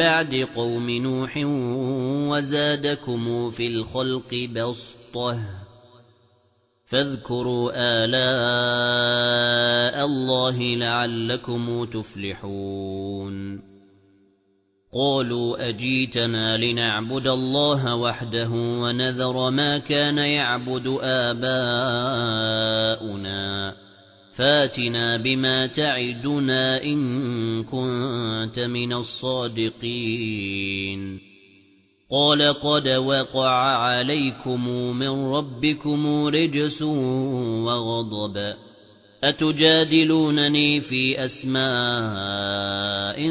بَعْدِ قَوْمِ نُوحٍ وَزَادَكُمْ فِي الْخَلْقِ بَسْطَةً. فَاذْكُرُوا آلَاءَ اللَّهِ لَعَلَّكُمْ تُفْلِحُونَ. قَالُوا أَجِئْتَنَا لِنَعْبُدَ اللَّهَ وَحْدَهُ وَنَذَرَ مَا كَانَ يَعْبُدُ آبَاؤُنَا. فَاتِنَا بِمَا تَعِدُنَا إِن كُنتَ مِنَ الصَّادِقِينَ. قَالَ قَدْ وَقَعَ عَلَيْكُمْ مِنْ رَبِّكُمْ رِجْسٌ وَغَضَبٌ. أَتُجَادِلُونَنِي فِي أَسْمَاءٍ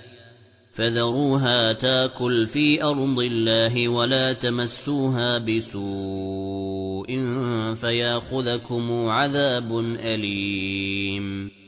فذروها تاكل في أرض الله ولا تمسوها بسوء فيأخذكم عذاب أليم.